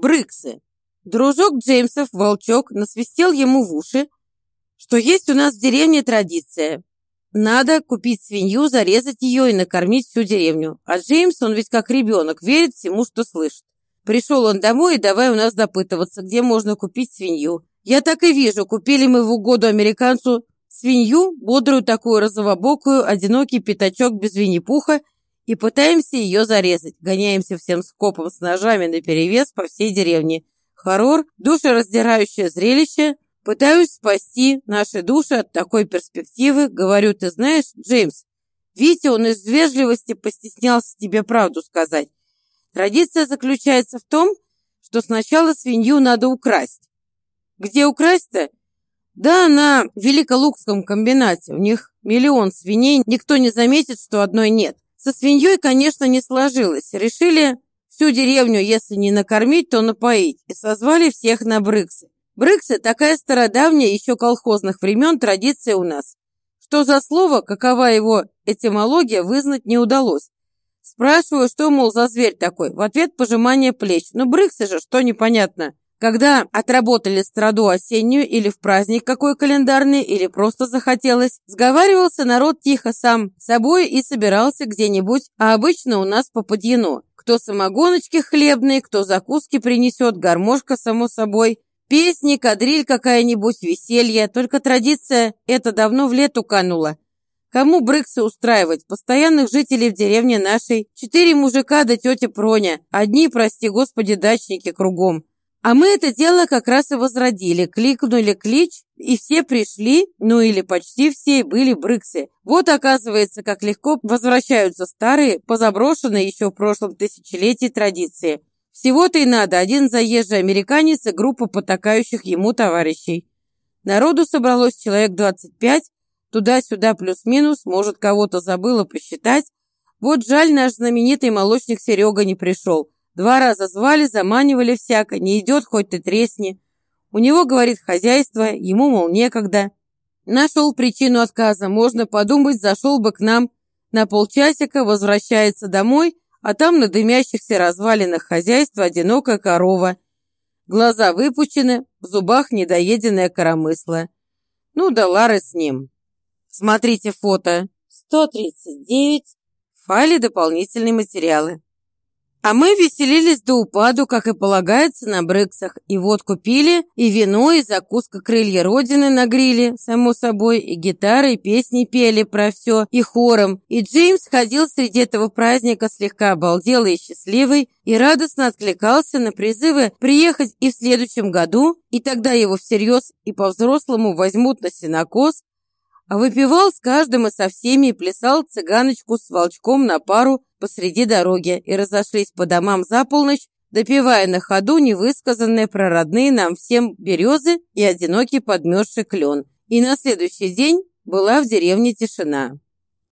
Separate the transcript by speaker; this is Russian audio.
Speaker 1: Брыксы. Дружок Джеймсов, волчок, насвистел ему в уши, что есть у нас в деревне традиция. Надо купить свинью, зарезать ее и накормить всю деревню. А Джеймс, он ведь как ребенок, верит всему, что слышит. Пришел он домой и давай у нас допытываться, где можно купить свинью. Я так и вижу, купили мы в угоду американцу свинью, бодрую такую розовобокую, одинокий пятачок без винни-пуха, и пытаемся ее зарезать. Гоняемся всем скопом с ножами наперевес по всей деревне. Хоррор, душераздирающее зрелище. Пытаюсь спасти наши души от такой перспективы. Говорю, ты знаешь, Джеймс, Витя, он из вежливости постеснялся тебе правду сказать. Традиция заключается в том, что сначала свинью надо украсть. Где украсть-то? Да, на Великолукском комбинате. У них миллион свиней, никто не заметит, что одной нет. Со свиньей, конечно, не сложилось. Решили всю деревню, если не накормить, то напоить. И созвали всех на брыксы. Брыксы – такая стародавняя, еще колхозных времен традиция у нас. Что за слово, какова его этимология, вызнать не удалось. Спрашиваю, что, мол, за зверь такой. В ответ пожимание плеч. Ну, брыксы же, что непонятно. Когда отработали страду осеннюю или в праздник какой календарный, или просто захотелось, сговаривался народ тихо сам собой и собирался где-нибудь, а обычно у нас по подъяну. Кто самогоночки хлебные, кто закуски принесет, гармошка, само собой. Песни, кадриль какая-нибудь, веселье. Только традиция эта давно в лету канула. Кому брыксы устраивать? Постоянных жителей в деревне нашей. Четыре мужика да тетя Проня. Одни, прости господи, дачники кругом. А мы это дело как раз и возродили. Кликнули клич, и все пришли, ну или почти все, были брыксы. Вот, оказывается, как легко возвращаются старые, позаброшенные еще в прошлом тысячелетии традиции. Всего-то и надо один заезжий американец и группа потакающих ему товарищей. Народу собралось человек 25, Туда-сюда плюс-минус, может, кого-то забыла посчитать. Вот жаль, наш знаменитый молочник Серега не пришел. Два раза звали, заманивали всяко, не идет, хоть ты тресни. У него, говорит, хозяйство, ему, мол, некогда. Нашел причину отказа, можно подумать, зашел бы к нам на полчасика, возвращается домой, а там на дымящихся развалинах хозяйства одинокая корова. Глаза выпучены, в зубах недоеденное коромысло. Ну да Лары с ним. Смотрите фото 139. В файле дополнительные материалы. А мы веселились до упаду, как и полагается, на брыксах. И вот купили, и вино, и закуска крылья Родины на гриле, само собой, и гитары, и песни пели про все, и хором. И Джеймс ходил среди этого праздника слегка обалделый и счастливый, и радостно откликался на призывы приехать и в следующем году, и тогда его всерьез и по-взрослому возьмут на сенокос, а выпивал с каждым и со всеми и плясал цыганочку с волчком на пару посреди дороги и разошлись по домам за полночь, допивая на ходу невысказанные про родные нам всем березы и одинокий подмерзший клен. И на следующий день была в деревне тишина.